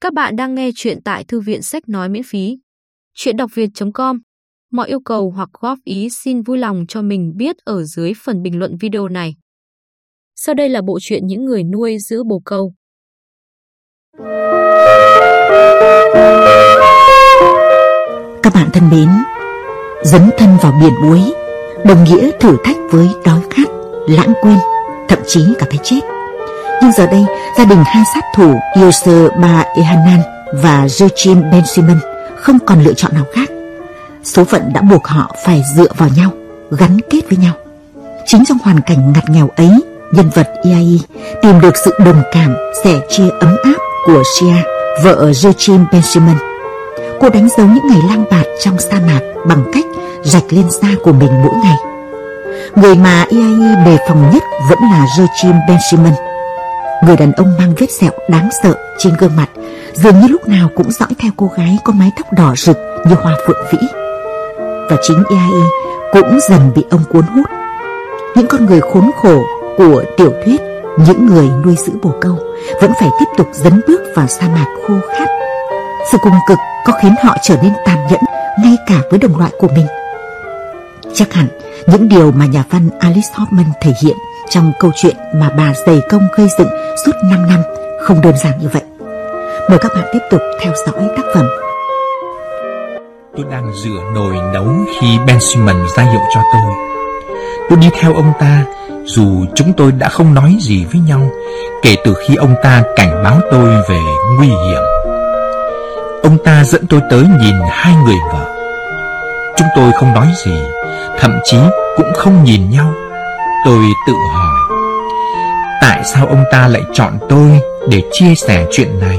Các bạn đang nghe chuyện tại thư viện sách nói miễn phí. Chuyện đọc việt.com Mọi yêu cầu hoặc góp ý xin vui lòng cho mình biết ở dưới phần bình luận video này. Sau đây là bộ truyện những người nuôi giữ bồ câu. Các bạn thân mến, dấn thân vào biển muối đồng nghĩa thử thách với đói khát, lãng quên, thậm chí cả cái chết. Nhưng giờ đây, gia đình hai sát thủ Yosser Ba Ehanan và Joachim Ben Simon không còn lựa chọn nào khác. Số phận đã buộc họ phải dựa vào nhau, gắn kết với nhau. Chính trong hoàn cảnh ngặt nghèo ấy, nhân vật Iai tìm được sự đồng cảm, sẻ chia ấm áp của Shia, vợ Joachim Ben Simon. Cô đánh dấu những ngày lang bạt trong sa mạc bằng cách rạch lên da của mình mỗi ngày. Người mà Iai đề phòng nhất vẫn là Joachim Ben Simon Người đàn ông mang vết sẹo đáng sợ trên gương mặt, Dường như lúc nào cũng dõi theo cô gái có mái tóc đỏ rực như hoa phượng vĩ. Và chính eie cũng dần bị ông cuốn hút. Những con người khốn khổ của tiểu thuyết, Những người nuôi giữ bồ câu Vẫn phải tiếp tục dấn bước vào sa mạc khô khát. Sự cùng cực có khiến họ trở nên tàn nhẫn Ngay cả với đồng loại của mình. Chắc hẳn những điều mà nhà văn Alice Hoffman thể hiện trong câu chuyện mà bà dày công gây dựng suốt 5 năm không đơn giản như vậy. Mời các bạn tiếp tục theo dõi tác phẩm. Tôi đang rửa nồi nấu khi Ben ra hiệu cho tôi. Tôi đi theo ông ta dù chúng tôi đã không nói gì với nhau kể từ khi ông ta cảnh báo tôi về nguy hiểm. Ông ta dẫn tôi tới nhìn hai người vợ. Chúng tôi không nói gì, thậm chí cũng không nhìn nhau. Tôi tự hỏi Tại sao ông ta lại chọn tôi để chia sẻ chuyện này?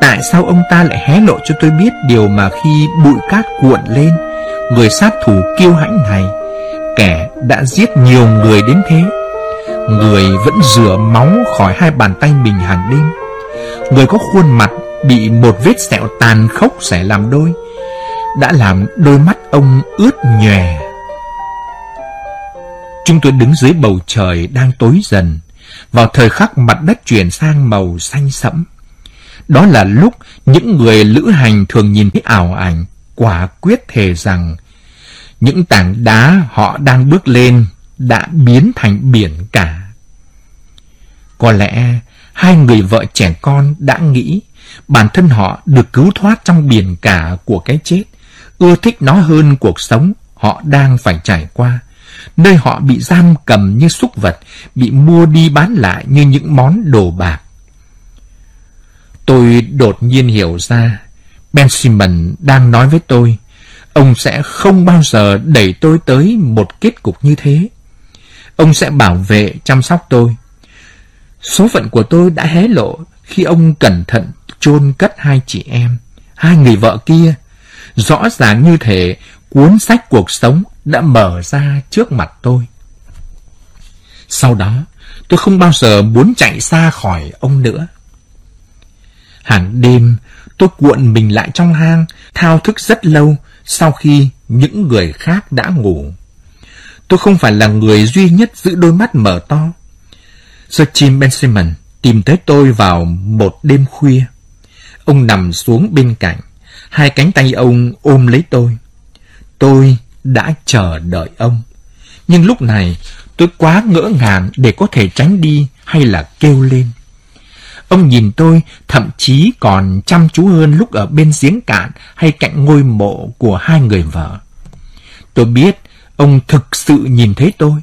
Tại sao ông ta lại hé lộ cho tôi biết điều mà khi bụi cát cuộn lên, Người sát thủ kiêu hãnh này, Kẻ đã giết nhiều người đến thế? Người vẫn rửa máu khỏi hai bàn tay mình hàng đêm. Người có khuôn mặt bị một vết sẹo tàn khốc xẻ làm đôi. Đã làm đôi mắt ông ướt nhòe. Chúng tôi đứng dưới bầu trời đang tối dần, vào thời khắc mặt đất chuyển sang màu xanh sẫm. Đó là lúc những người lữ hành thường nhìn thấy ảo ảnh, quả quyết thề rằng những tảng đá họ đang bước lên đã biến thành biển cả. Có lẽ hai người vợ trẻ con đã nghĩ bản thân họ được cứu thoát trong biển cả của cái chết, ưa thích nó hơn cuộc sống họ đang phải trải qua nơi họ bị giam cầm như súc vật, bị mua đi bán lại như những món đồ bạc. Tôi đột nhiên hiểu ra, Ben Simon đang nói với tôi, ông sẽ không bao giờ đẩy tôi tới một kết cục như thế. Ông sẽ bảo vệ, chăm sóc tôi. Số phận của tôi đã hé lộ khi ông cẩn thận chôn cất hai chị em, hai người vợ kia. Rõ ràng như thể cuốn sách cuộc sống đã mở ra trước mặt tôi. Sau đó, tôi không bao giờ muốn chạy xa khỏi ông nữa. Hàng đêm, tôi cuộn mình lại trong hang, thao thức rất lâu sau khi những người khác đã ngủ. Tôi không phải là người duy nhất giữ đôi mắt mở to. Sir Jim Benjamin tìm tới tôi vào một đêm khuya. Ông nằm xuống bên cạnh, hai cánh tay ông ôm lấy tôi. Tôi đã chờ đợi ông. Nhưng lúc này, tôi quá ngỡ ngàng để có thể tránh đi hay là kêu lên. Ông nhìn tôi, thậm chí còn chăm chú hơn lúc ở bên giếng cạn hay cạnh ngôi mộ của hai người vợ. Tôi biết ông thực sự nhìn thấy tôi.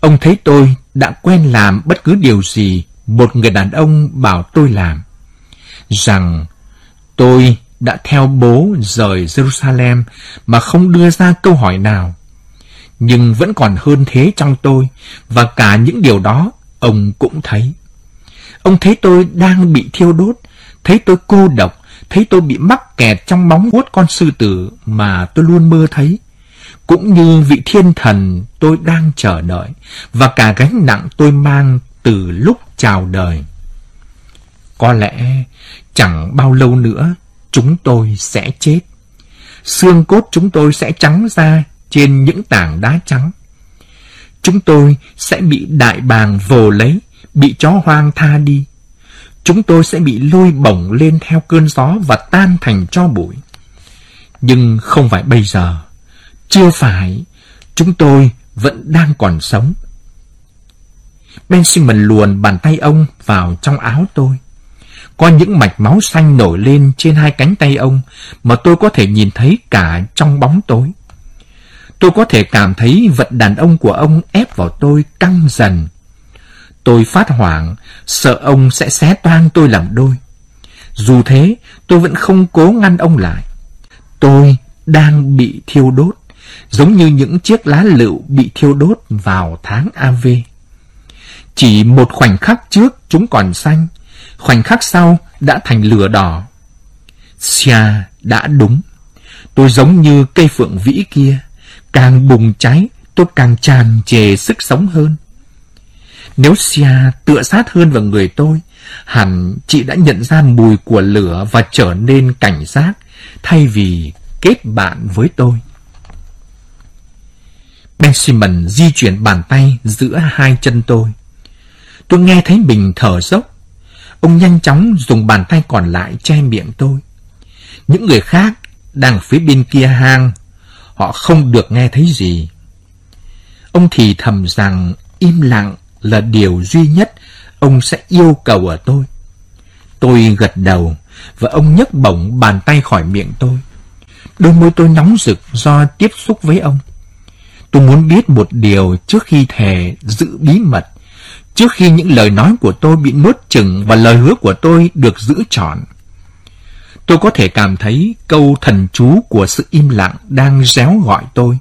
Ông thấy tôi đã quen làm bất cứ điều gì một người đàn ông bảo tôi làm. Rằng tôi đã theo bố rời Jerusalem mà không đưa ra câu hỏi nào. Nhưng vẫn còn hơn thế trong tôi, và cả những điều đó ông cũng thấy. Ông thấy tôi đang bị thiêu đốt, thấy tôi cô độc, thấy tôi bị mắc kẹt trong bóng vuốt con sư tử mà tôi luôn mơ thấy. Cũng như vị thiên thần tôi đang chờ đợi, và cả gánh nặng tôi mang từ lúc chào đời. Có lẽ chẳng bao lâu nữa chúng tôi sẽ chết. Xương cốt chúng tôi sẽ trắng ra trên những tảng đá trắng. Chúng tôi sẽ bị đại bàng vồ lấy, bị chó hoang tha đi. chúng tôi sẽ bị lôi bổng lên theo cơn gió và tan thành cho bụi. Nhưng không phải bây giờ. Chưa phải. Chúng tôi vẫn đang còn sống. Benjamin luồn bàn tay ông vào trong áo tôi. Có những mạch máu xanh nổi lên trên hai cánh tay ông mà tôi có thể nhìn thấy cả trong bóng tối. Tôi có thể cảm thấy vật đàn ông của ông ép vào tôi căng dần. Tôi phát hoảng, sợ ông sẽ xé toang tôi làm đôi. Dù thế, tôi vẫn không cố ngăn ông lại. Tôi đang bị thiêu đốt, giống như những chiếc lá lựu bị thiêu đốt vào tháng AV. Chỉ một khoảnh khắc trước chúng còn xanh, khoảnh khắc sau đã thành lửa đỏ. Xia đã đúng. Tôi giống như cây phượng vĩ kia, càng bùng cháy, tôi càng tràn trề sức sống hơn. Nếu Xia tựa sát hơn vào người tôi, hẳn chị đã nhận ra mùi của lửa và trở nên cảnh giác, thay vì kết bạn với tôi. Benjamin di chuyển bàn tay giữa hai chân tôi. Tôi nghe thấy mình thở dốc. Ông nhanh chóng dùng bàn tay còn lại che miệng tôi. Những người khác đang phía bên kia hang. Họ không được nghe thấy gì. Ông thì thầm rằng im lặng là điều duy nhất ông sẽ yêu cầu ở tôi. Tôi gật đầu và ông nhấc bổng bàn tay khỏi miệng tôi. Đôi môi tôi nóng rực do tiếp xúc với ông. Tôi muốn biết một điều trước khi thề giữ bí mật, trước khi những lời nói của tôi bị nuốt chừng và lời hứa của tôi được giữ trọn. Tôi có thể cảm thấy câu thần chú của sự im lặng đang réo gọi tôi.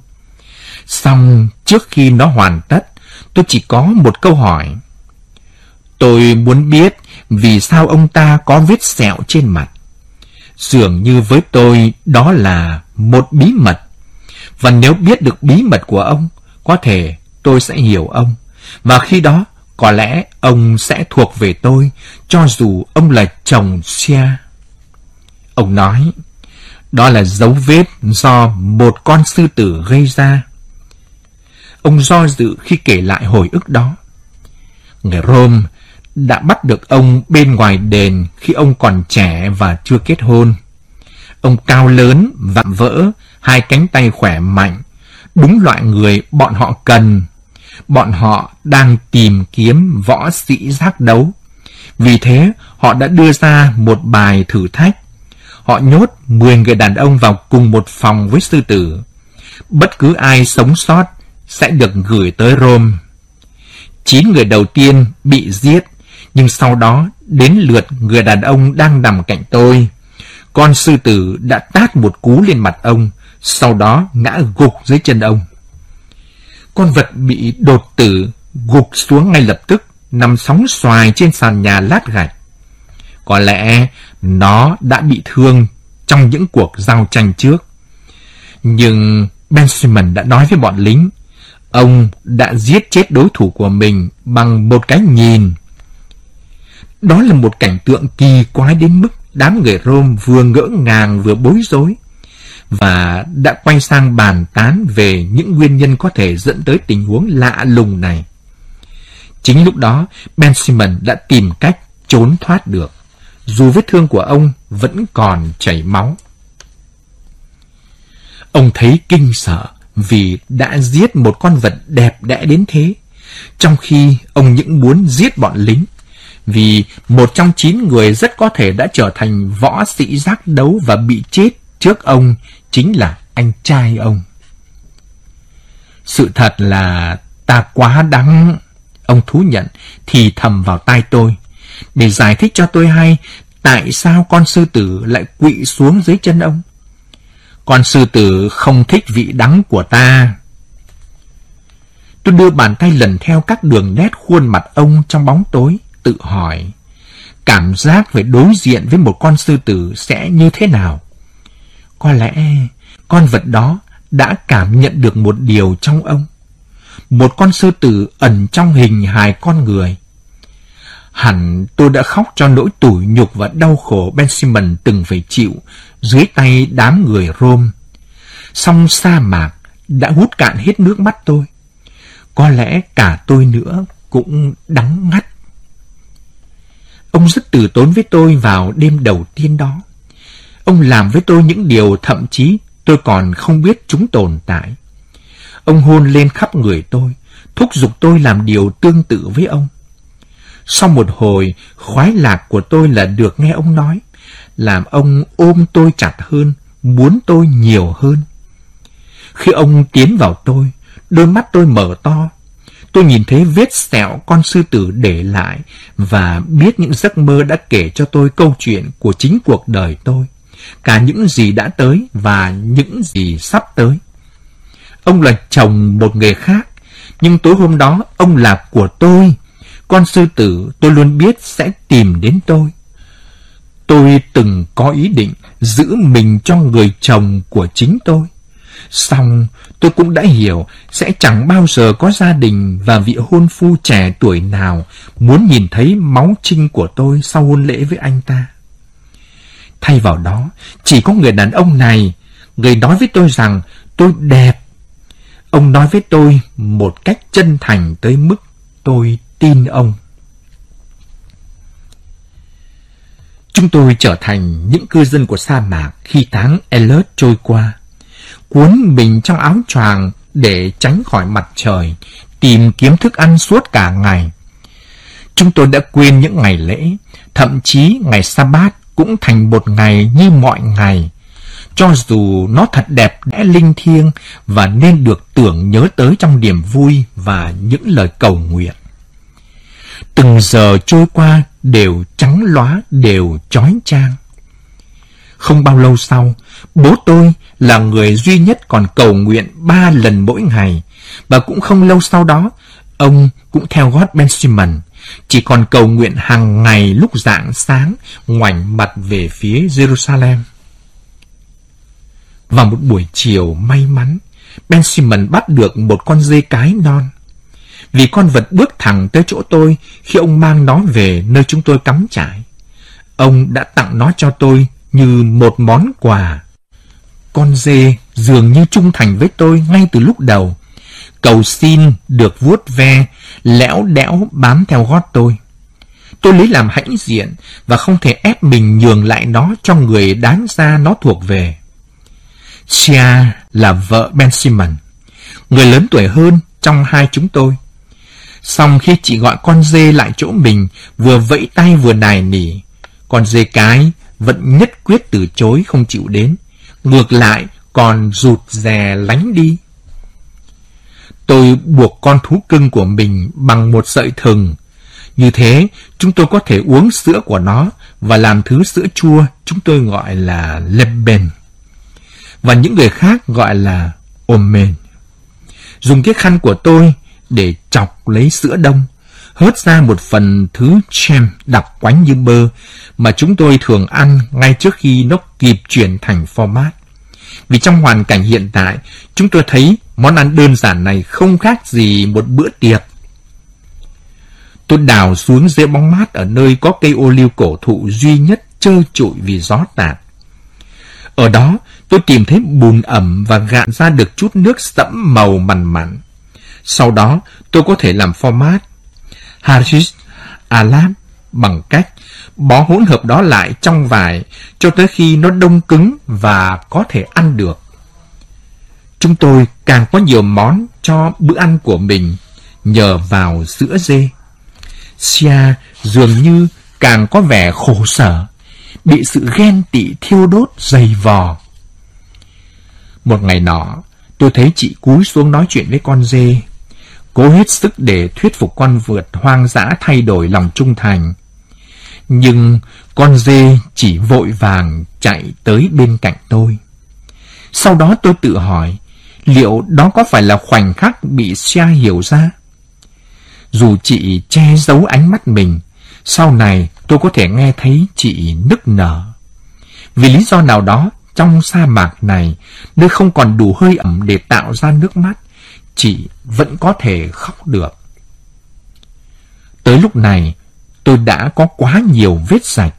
Xong, trước khi nó hoàn tất, tôi chỉ có một câu hỏi. Tôi muốn biết vì sao ông ta có vết sẹo trên mặt. Dường như với tôi đó là một bí mật. Và nếu biết được bí mật của ông, có thể tôi sẽ hiểu ông. Và khi đó, có lẽ ông sẽ thuộc về tôi, cho dù ông là chồng Sia. Ông nói, đó là dấu vết do một con sư tử gây ra. Ông do dự khi kể lại hồi ức đó. Người Rome đã bắt được ông bên ngoài đền khi ông còn trẻ và chưa kết hôn. Ông cao lớn, vạm vỡ, hai cánh tay khỏe mạnh, đúng loại người bọn họ cần. Bọn họ đang tìm kiếm võ sĩ giác đấu. Vì thế, họ đã đưa ra một bài thử thách. Họ nhốt 10 người đàn ông vào cùng một phòng với sư tử. Bất cứ ai sống sót sẽ được gửi tới Rome. Chín người đầu tiên bị giết nhưng sau đó, đến lượt người đàn ông đang nằm cạnh tôi. Con sư tử đã tát một cú lên mặt ông, sau đó ngã gục dưới chân ông. Con vật bị đột tử gục xuống ngay lập tức, nằm sóng xoài trên sàn nhà lát gạch. Có lẽ nó đã bị thương trong những cuộc giao tranh trước. Nhưng Benjamin đã nói với bọn lính, ông đã giết chết đối thủ của mình bằng một cái nhìn. Đó là một cảnh tượng kỳ quái đến mức đám người Rome vừa ngỡ ngàng vừa bối rối và đã quay sang bàn tán về những nguyên nhân có thể dẫn tới tình huống lạ lùng này. Chính lúc đó, Ben Simon đã tìm cách trốn thoát được, dù vết thương của ông vẫn còn chảy máu. Ông thấy kinh sợ vì đã giết một con vật đẹp đẽ đến thế, trong khi ông những muốn giết bọn lính vì một trong chín người rất có thể đã trở thành võ sĩ giác đấu và bị chết trước ông chính là anh trai ông. Sự thật là ta quá đắng, ông thú nhận thì thầm vào tai tôi, để giải thích cho tôi hay tại sao con sư tử lại quỵ xuống dưới chân ông. Con sư tử không thích vị đắng của ta. Tôi đưa bàn tay lần theo các đường nét khuôn mặt ông trong bóng tối tự hỏi, cảm giác về đối diện với một con sư tử sẽ như thế nào? Có lẽ con vật đó đã cảm nhận được một điều trong ông. Một con sư tử ẩn trong hình hài con người. Hẳn tôi đã khóc cho nỗi tủi nhục và đau khổ Ben từng phải chịu dưới tay đám người Rome. Song sa mạc đã hút cạn hết nước mắt tôi. Có lẽ cả tôi nữa cũng đắng ngắt Ông rất từ tốn với tôi vào đêm đầu tiên đó. Ông làm với tôi những điều thậm chí tôi còn không biết chúng tồn tại. Ông hôn lên khắp người tôi, thúc giục tôi làm điều tương tự với ông. Sau một hồi, khoái lạc của tôi là được nghe ông nói, làm ông ôm tôi chặt hơn, muốn tôi nhiều hơn. Khi ông tiến vào tôi, đôi mắt tôi mở to. Tôi nhìn thấy vết sẹo con sư tử để lại và biết những giấc mơ đã kể cho tôi câu chuyện của chính cuộc đời tôi, cả những gì đã tới và những gì sắp tới. Ông là chồng một người khác, nhưng tối hôm đó ông là của tôi. Con sư tử tôi luôn biết sẽ tìm đến tôi. Tôi từng có ý định giữ mình cho người chồng của chính tôi. Xong, tôi cũng đã hiểu sẽ chẳng bao giờ có gia đình và vị hôn phu trẻ tuổi nào muốn nhìn thấy máu trinh của tôi sau hôn lễ với anh ta. Thay vào đó, chỉ có người đàn ông này, người nói với tôi rằng tôi đẹp. Ông nói với tôi một cách chân thành tới mức tôi tin ông. Chúng tôi trở thành những cư dân của sa mạc khi tháng Elert trôi qua. Cuốn mình trong áo choàng để tránh khỏi mặt trời, tìm kiếm thức ăn suốt cả ngày. Chúng tôi đã quên những ngày lễ, thậm chí ngày Sa-bát cũng thành một ngày như mọi ngày. Cho dù nó thật đẹp đẽ linh thiêng và nên được tưởng nhớ tới trong niềm vui và những lời cầu nguyện. Từng giờ trôi qua đều trắng lóa, đều chói chang. Không bao lâu sau, bố tôi là người duy nhất còn cầu nguyện ba lần mỗi ngày, và cũng không lâu sau đó, ông cũng theo gót Benjamin chỉ còn cầu nguyện hàng ngày lúc rạng sáng, ngoảnh mặt về phía Jerusalem. Vào một buổi chiều may mắn, Ben Simon bắt được một con dê cái non vì con vật bước thẳng tới chỗ tôi khi ông mang nó về nơi chúng tôi cắm trại. Ông đã tặng nó cho tôi như một món quà. Con dê dường như trung thành với tôi ngay từ lúc đầu. Cầu xin được vuốt ve, lẽo đẽo bám theo gót tôi. Tôi lấy làm hãnh diện và không thể ép mình nhường lại nó cho người đáng ra nó thuộc về. Chia là vợ Ben Simon, người lớn tuổi hơn trong hai chúng tôi. Xong khi chị gọi con dê lại chỗ mình, vừa vẫy tay vừa nài nỉ, con dê cái vẫn nhất quyết từ chối không chịu đến. Ngược lại, còn rụt rè lánh đi. Tôi buộc con thú cưng của mình bằng một sợi thừng. Như thế, chúng tôi có thể uống sữa của nó và làm thứ sữa chua chúng tôi gọi là leben. Và những người khác gọi là omen. Dùng cái khăn của tôi để chọc lấy sữa đông, hớt ra một phần thứ chem đặc quánh như bơ mà chúng tôi thường ăn ngay trước khi nó kịp chuyển thành format. Vì trong hoàn cảnh hiện tại, chúng tôi thấy món ăn đơn giản này không khác gì một bữa tiệc. Tôi đào xuống dưới bóng mát ở nơi có cây ô liu cổ thụ duy nhất trơ trụi vì gió tạt. Ở đó, tôi tìm thấy bùn ẩm và gạn ra được chút nước sẫm màu mằn mặn. Sau đó, tôi có thể làm format Harris Alam bằng cách bó hỗn hợp đó lại trong vải cho tới khi nó đông cứng và có thể ăn được. Chúng tôi càng có nhiều món cho bữa ăn của mình nhờ vào sữa dê. Sia dường như càng có vẻ khổ sở, bị sự ghen tị thiêu đốt dày vò. Một ngày nọ, tôi thấy chị cúi xuống nói chuyện với con dê cố hết sức để thuyết phục con vượt hoang dã thay đổi lòng trung thành. Nhưng con dê chỉ vội vàng chạy tới bên cạnh tôi. Sau đó tôi tự hỏi, liệu đó có phải là khoảnh khắc bị Xia hiểu ra? Dù chị che giấu ánh mắt mình, sau này tôi có thể nghe thấy chị nức nở. Vì lý do nào đó, trong sa mạc này, nơi không còn đủ hơi ẩm để tạo ra nước mắt, chị vẫn có thể khóc được. Tới lúc này, tôi đã có quá nhiều vết sạch,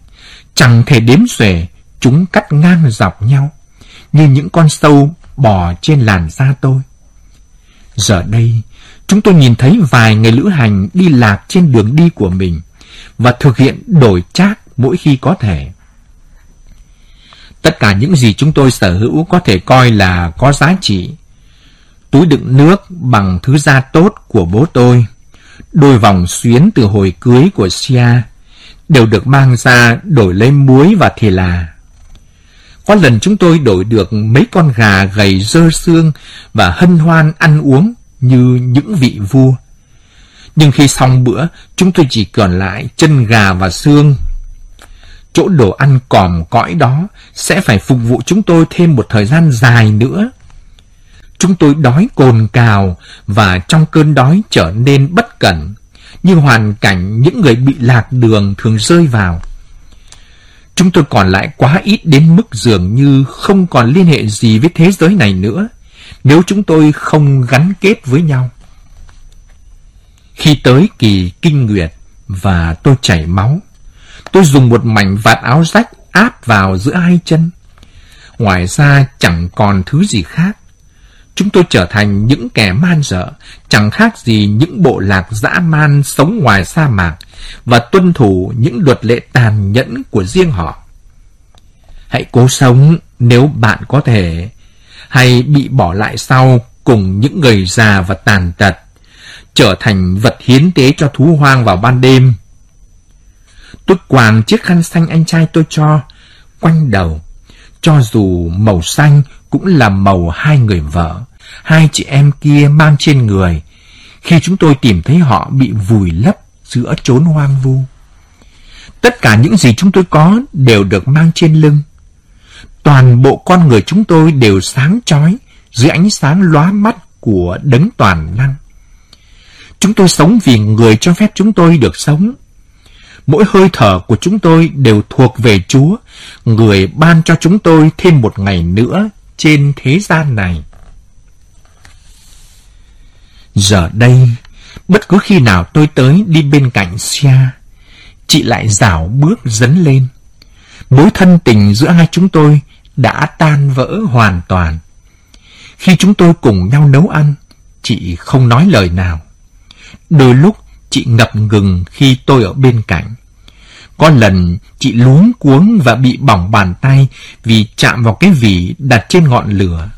chẳng thể đếm xuể, chúng cắt ngang dọc nhau, như những con sâu bò trên làn da tôi. Giờ đây, chúng tôi nhìn thấy vài người lữ hành đi lạc trên đường đi của mình, và thực hiện đổi trác mỗi khi có thể. Tất cả những gì chúng tôi sở hữu có thể coi là có giá trị. Túi đựng nước bằng thứ da tốt của bố tôi, đôi vòng xuyến từ hồi cưới của Sia, đều được mang ra đổi lấy muối và thì là. Có lần chúng tôi đổi được mấy con gà gầy dơ xương và hân hoan ăn uống như những vị vua. Nhưng khi xong bữa, chúng tôi chỉ còn lại chân gà và xương. Chỗ đồ ăn còm cõi đó sẽ phải phục vụ chúng tôi thêm một thời gian dài nữa. Chúng tôi đói cồn cào và trong cơn đói trở nên bất cẩn, như hoàn cảnh những người bị lạc đường thường rơi vào. Chúng tôi còn lại quá ít đến mức dường như không còn liên hệ gì với thế giới này nữa, nếu chúng tôi không gắn kết với nhau. Khi tới kỳ kinh nguyệt và tôi chảy máu, tôi dùng một mảnh vạt áo rách áp vào giữa hai chân. Ngoài ra chẳng còn thứ gì khác. Chúng tôi trở thành những kẻ man dợ, chẳng khác gì những bộ lạc dã man sống ngoài sa mạc và tuân thủ những luật lệ tàn nhẫn của riêng họ. Hãy cố sống nếu bạn có thể, hay bị bỏ lại sau cùng những người già và tàn tật, trở thành vật hiến tế cho thú hoang vào ban đêm. Tôi quàng chiếc khăn xanh anh trai tôi cho, quanh đầu, cho dù màu xanh cũng là màu hai người vợ, hai chị em kia mang trên người, khi chúng tôi tìm thấy họ bị vùi lấp giữa chốn hoang vu. Tất cả những gì chúng tôi có đều được mang trên lưng. Toàn bộ con người chúng tôi đều sáng chói dưới ánh sáng lóa mắt của đấng toàn năng. Chúng tôi sống vì người cho phép chúng tôi được sống. Mỗi hơi thở của chúng tôi đều thuộc về Chúa, người ban cho chúng tôi thêm một ngày nữa trên thế gian này. Giờ đây, bất cứ khi nào tôi tới đi bên cạnh Sia, chị lại rảo bước dấn lên. Mối thân tình giữa hai chúng tôi đã tan vỡ hoàn toàn. Khi chúng tôi cùng nhau nấu ăn, chị không nói lời nào. Đôi lúc chị ngập ngừng khi tôi ở bên cạnh. Có lần chị luống cuống và bị bỏng bàn tay vì chạm vào cái vỉ đặt trên ngọn lửa.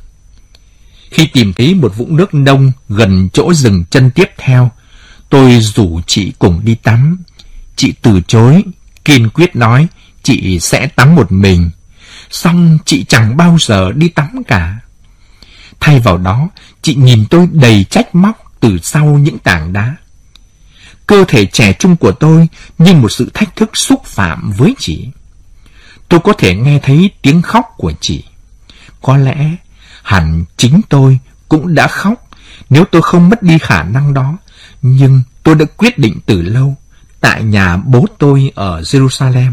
Khi tìm thấy một vũng nước nông gần chỗ dừng chân tiếp theo, tôi rủ chị cùng đi tắm. Chị từ chối, kiên quyết nói chị sẽ tắm một mình. Xong chị chẳng bao giờ đi tắm cả. Thay vào đó, chị nhìn tôi đầy trách móc từ sau những tảng đá. Cơ thể trẻ trung của tôi như một sự thách thức xúc phạm với chị. Tôi có thể nghe thấy tiếng khóc của chị. Có lẽ hẳn chính tôi cũng đã khóc nếu tôi không mất đi khả năng đó. Nhưng tôi đã quyết định từ lâu tại nhà bố tôi ở Jerusalem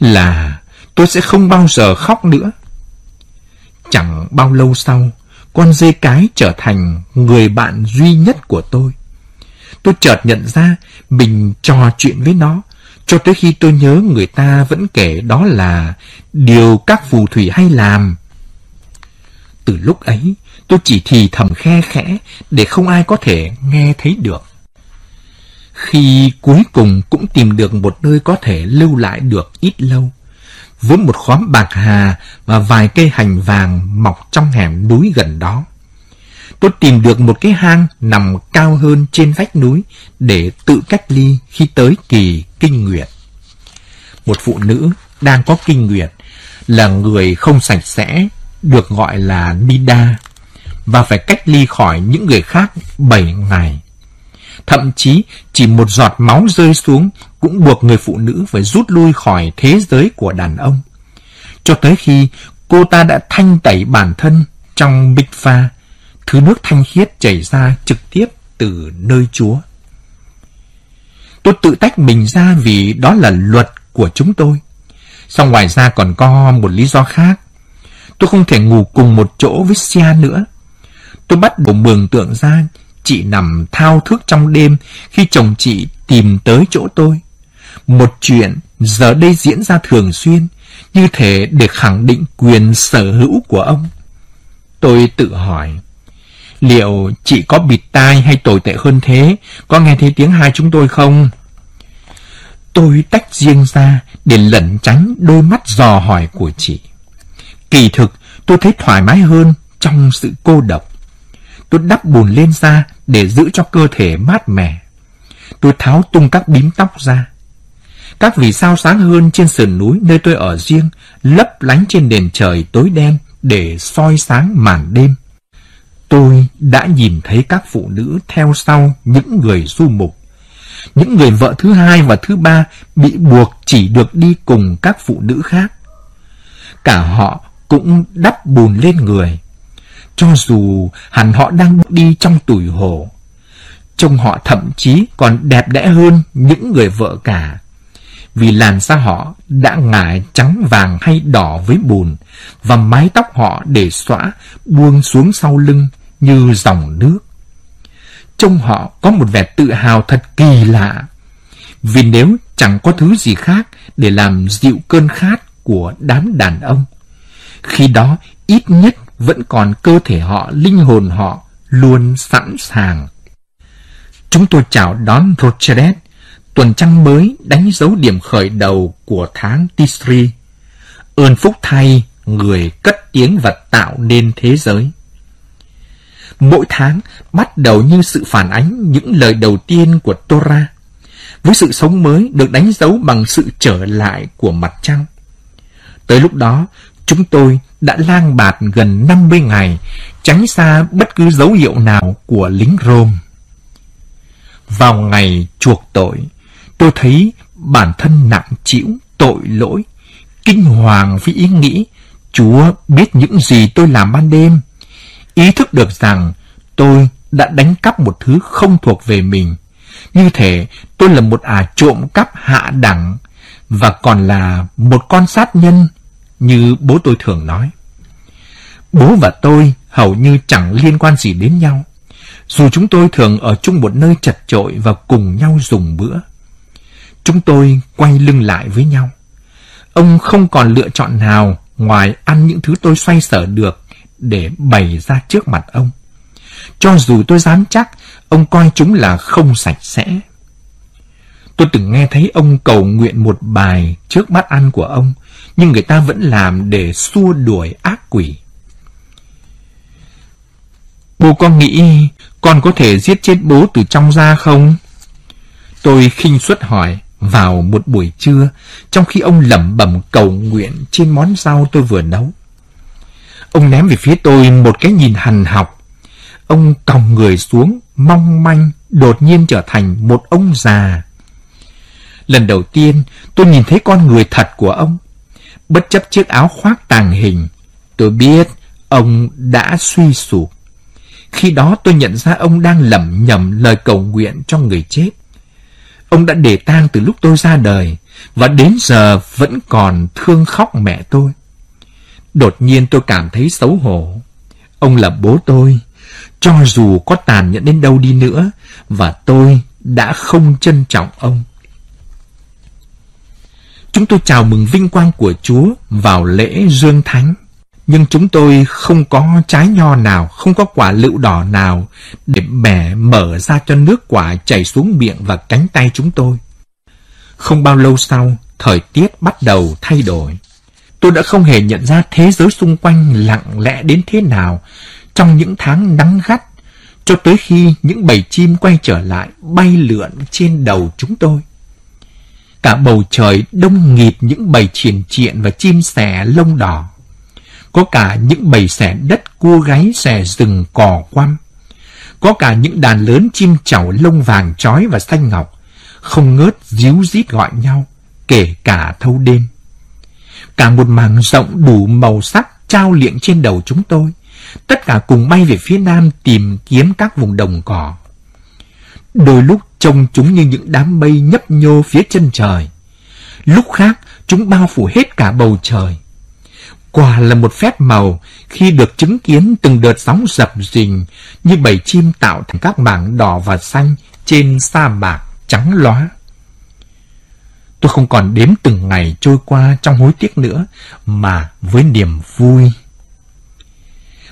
là tôi sẽ không bao giờ khóc nữa. Chẳng bao lâu sau, con dê cái trở thành người bạn duy nhất của tôi. Tôi chợt nhận ra mình trò chuyện với nó, cho tới khi tôi nhớ người ta vẫn kể đó là điều các phù thủy hay làm. Từ lúc ấy, tôi chỉ thì thầm khe khẽ để không ai có thể nghe thấy được. Khi cuối cùng cũng tìm được một nơi có thể lưu lại được ít lâu, với một khóm bạc hà và vài cây hành vàng mọc trong hẻm núi gần đó. Tôi tìm được một cái hang nằm cao hơn trên vách núi để tự cách ly khi tới kỳ kinh nguyệt. Một phụ nữ đang có kinh nguyệt là người không sạch sẽ, được gọi là Nida, và phải cách ly khỏi những người khác 7 ngày. Thậm chí chỉ một giọt máu rơi xuống cũng buộc người phụ nữ phải rút lui khỏi thế giới của đàn ông. Cho tới khi cô ta đã thanh tẩy bản thân trong bích pha, thứ nước thanh khiết chảy ra trực tiếp từ nơi Chúa. Tôi tự tách mình ra vì đó là luật của chúng tôi. Xong ngoài ra còn có một lý do khác. Tôi không thể ngủ cùng một chỗ với Sia nữa. Tôi bắt đầu mường tượng ra chị nằm thao thức trong đêm khi chồng chị tìm tới chỗ tôi. Một chuyện giờ đây diễn ra thường xuyên, như thể để khẳng định quyền sở hữu của ông. Tôi tự hỏi, liệu chị có bịt tai hay tồi tệ hơn thế, có nghe thấy tiếng hai chúng tôi không? Tôi tách riêng ra để lẩn tránh đôi mắt dò hỏi của chị. Kỳ thực, tôi thấy thoải mái hơn trong sự cô độc. Tôi đắp bùn lên da để giữ cho cơ thể mát mẻ. Tôi tháo tung các bím tóc ra. Các vì sao sáng hơn trên sườn núi nơi tôi ở riêng, lấp lánh trên nền trời tối đen để soi sáng màn đêm. Tôi đã nhìn thấy các phụ nữ theo sau những người du mục. Những người vợ thứ hai và thứ ba bị buộc chỉ được đi cùng các phụ nữ khác. Cả họ cũng đắp bùn lên người. Cho dù hẳn họ đang đi trong tuổi hổ. Trông họ thậm chí còn đẹp đẽ hơn những người vợ cả vì làn da họ đã ngải trắng vàng hay đỏ với bùn, và mái tóc họ để xõa buông xuống sau lưng như dòng nước. Trông họ có một vẻ tự hào thật kỳ lạ, vì nếu chẳng có thứ gì khác để làm dịu cơn khát của đám đàn ông, khi đó ít nhất vẫn còn cơ thể họ, linh hồn họ luôn sẵn sàng. Chúng tôi chào đón Rochedet tuần trăng mới đánh dấu điểm khởi đầu của tháng Tisri. Ơn phúc thay người cất tiếng và tạo nên thế giới. Mỗi tháng bắt đầu như sự phản ánh những lời đầu tiên của Torah, với sự sống mới được đánh dấu bằng sự trở lại của mặt trăng. Tới lúc đó, chúng tôi đã lang bạt gần 50 ngày, tránh xa bất cứ dấu hiệu nào của lính Rome. Vào ngày chuộc tội, Tôi thấy bản thân nặng chịu tội lỗi, kinh hoàng với ý nghĩ Chúa biết những gì tôi làm ban đêm. Ý thức được rằng tôi đã đánh cắp một thứ không thuộc về mình. Như thể tôi là một ả trộm cắp hạ đẳng và còn là một con sát nhân như bố tôi thường nói. Bố và tôi hầu như chẳng liên quan gì đến nhau. Dù chúng tôi thường ở chung một nơi chật chội và cùng nhau dùng bữa. Chúng tôi quay lưng lại với nhau. Ông không còn lựa chọn nào ngoài ăn những thứ tôi xoay sở được để bày ra trước mặt ông. Cho dù tôi dám chắc, ông coi chúng là không sạch sẽ. Tôi từng nghe thấy ông cầu nguyện một bài trước bát ăn của ông, nhưng người ta vẫn làm để xua đuổi ác quỷ. Bố con nghĩ con có thể giết chết bố từ trong ra không? Tôi khinh suất hỏi, vào một buổi trưa, trong khi ông lẩm bẩm cầu nguyện trên món rau tôi vừa nấu. Ông ném về phía tôi một cái nhìn hằn học. Ông còng người xuống, mong manh, đột nhiên trở thành một ông già. Lần đầu tiên, tôi nhìn thấy con người thật của ông. Bất chấp chiếc áo khoác tàng hình, tôi biết ông đã suy sụp. Khi đó tôi nhận ra ông đang lẩm nhẩm lời cầu nguyện cho người chết. Ông đã để tang từ lúc tôi ra đời, và đến giờ vẫn còn thương khóc mẹ tôi. Đột nhiên tôi cảm thấy xấu hổ. Ông là bố tôi, cho dù có tàn nhẫn đến đâu đi nữa, và tôi đã không trân trọng ông. Chúng tôi chào mừng vinh quang của Chúa vào lễ Dương Thánh nhưng chúng tôi không có trái nho nào, không có quả lựu đỏ nào để bẻ mở ra cho nước quả chảy xuống miệng và cánh tay chúng tôi. Không bao lâu sau, thời tiết bắt đầu thay đổi. Tôi đã không hề nhận ra thế giới xung quanh lặng lẽ đến thế nào trong những tháng nắng gắt, cho tới khi những bầy chim quay trở lại bay lượn trên đầu chúng tôi. Cả bầu trời đông nghịt những bầy triển triện và chim sẻ lông đỏ có cả những bầy sẻ đất cua gáy sẻ rừng cò quăm. Có cả những đàn lớn chim chảo lông vàng trói và xanh ngọc, không ngớt díu dít gọi nhau, kể cả thâu đêm. Cả một mảng rộng đủ màu sắc trao liệng trên đầu chúng tôi, tất cả cùng bay về phía nam tìm kiếm các vùng đồng cỏ. Đôi lúc trông chúng như những đám mây nhấp nhô phía chân trời. Lúc khác, chúng bao phủ hết cả bầu trời. Quả là một phép màu khi được chứng kiến từng đợt sóng dập dình như bầy chim tạo thành các mảng đỏ và xanh trên sa mạc trắng lóa. Tôi không còn đếm từng ngày trôi qua trong hối tiếc nữa, mà với niềm vui.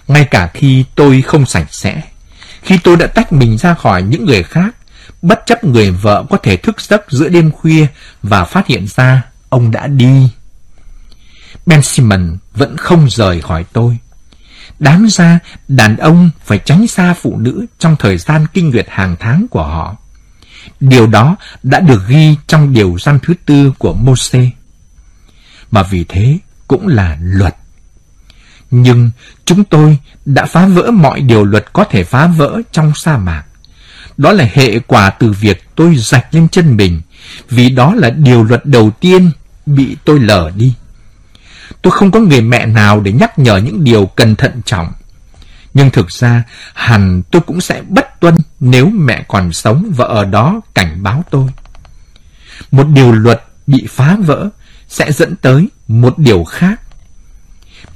Ngay cả khi tôi không sạch sẽ, khi tôi đã tách mình ra khỏi những người khác, bất chấp người vợ có thể thức giấc giữa đêm khuya và phát hiện ra ông đã đi. Ben Simon vẫn không rời khỏi tôi. Đáng ra, đàn ông phải tránh xa phụ nữ trong thời gian kinh nguyệt hàng tháng của họ. Điều đó đã được ghi trong điều răn thứ tư của Moses. Mà vì thế cũng là luật. Nhưng chúng tôi đã phá vỡ mọi điều luật có thể phá vỡ trong sa mạc. Đó là hệ quả từ việc tôi rạch lên chân mình, vì đó là điều luật đầu tiên bị tôi lở đi. Tôi không có người mẹ nào để nhắc nhở những điều cần thận trọng. Nhưng thực ra, hẳn tôi cũng sẽ bất tuân nếu mẹ còn sống và ở đó cảnh báo tôi. Một điều luật bị phá vỡ sẽ dẫn tới một điều khác.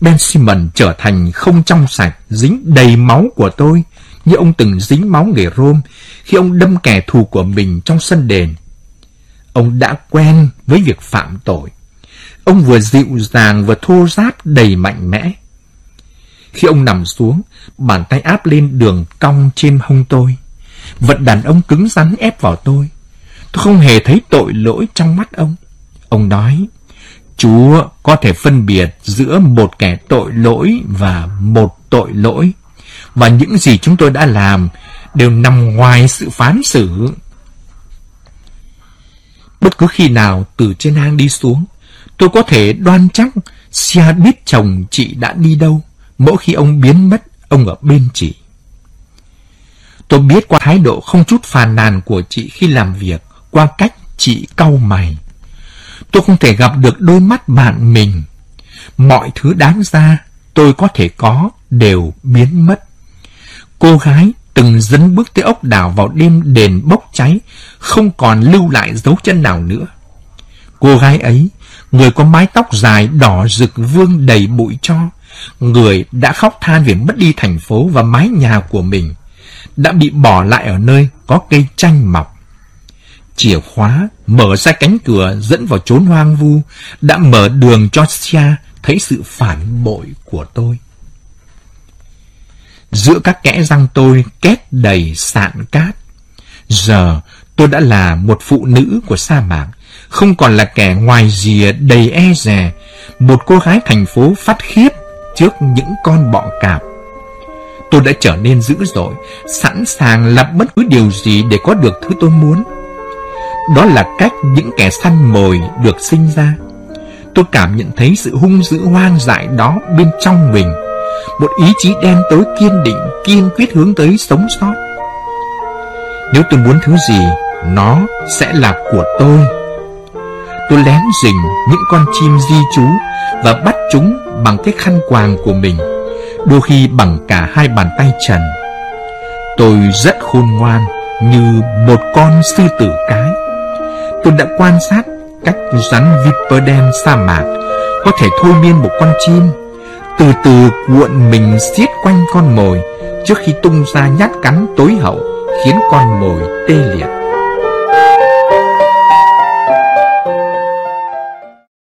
Ben Simon trở thành không trong sạch, dính đầy máu của tôi, như ông từng dính máu người Rome khi ông đâm kẻ thù của mình trong sân đền. Ông đã quen với việc phạm tội. Ông vừa dịu dàng vừa thô ráp đầy mạnh mẽ. Khi ông nằm xuống, bàn tay áp lên đường cong trên hông tôi. Vật đàn ông cứng rắn ép vào tôi. Tôi không hề thấy tội lỗi trong mắt ông. Ông nói, Chúa có thể phân biệt giữa một kẻ tội lỗi và một tội lỗi. Và những gì chúng tôi đã làm đều nằm ngoài sự phán xử. Bất cứ khi nào từ trên hang đi xuống, tôi có thể đoan chắc Sia biết chồng chị đã đi đâu. Mỗi khi ông biến mất, ông ở bên chị. Tôi biết qua thái độ không chút phàn nàn của chị khi làm việc, qua cách chị cau mày. Tôi không thể gặp được đôi mắt bạn mình. Mọi thứ đáng ra tôi có thể có đều biến mất. Cô gái từng dấn bước tới ốc đảo vào đêm đền bốc cháy, không còn lưu lại dấu chân nào nữa. Cô gái ấy, người có mái tóc dài đỏ rực vương đầy bụi cho, người đã khóc than vì mất đi thành phố và mái nhà của mình, đã bị bỏ lại ở nơi có cây chanh mọc. Chìa khóa mở ra cánh cửa dẫn vào chốn hoang vu, đã mở đường cho Sia thấy sự phản bội của tôi. Giữa các kẽ răng tôi két đầy sạn cát. Giờ tôi đã là một phụ nữ của sa mạc, không còn là kẻ ngoài rìa đầy e dè, một cô gái thành phố phát khiếp trước những con bọ cạp. Tôi đã trở nên dữ dội, sẵn sàng làm bất cứ điều gì để có được thứ tôi muốn. Đó là cách những kẻ săn mồi được sinh ra. Tôi cảm nhận thấy sự hung dữ hoang dại đó bên trong mình. Một ý chí đen tối kiên định, kiên quyết hướng tới sống sót. Nếu tôi muốn thứ gì, nó sẽ là của tôi. Tôi lén rình những con chim di trú và bắt chúng bằng cái khăn quàng của mình, đôi khi bằng cả hai bàn tay trần. Tôi rất khôn ngoan như một con sư tử cái. Tôi đã quan sát cách rắn viper đen sa mạc có thể thôi miên một con chim, từ từ cuộn mình xiết quanh con mồi trước khi tung ra nhát cắn tối hậu khiến con mồi tê liệt.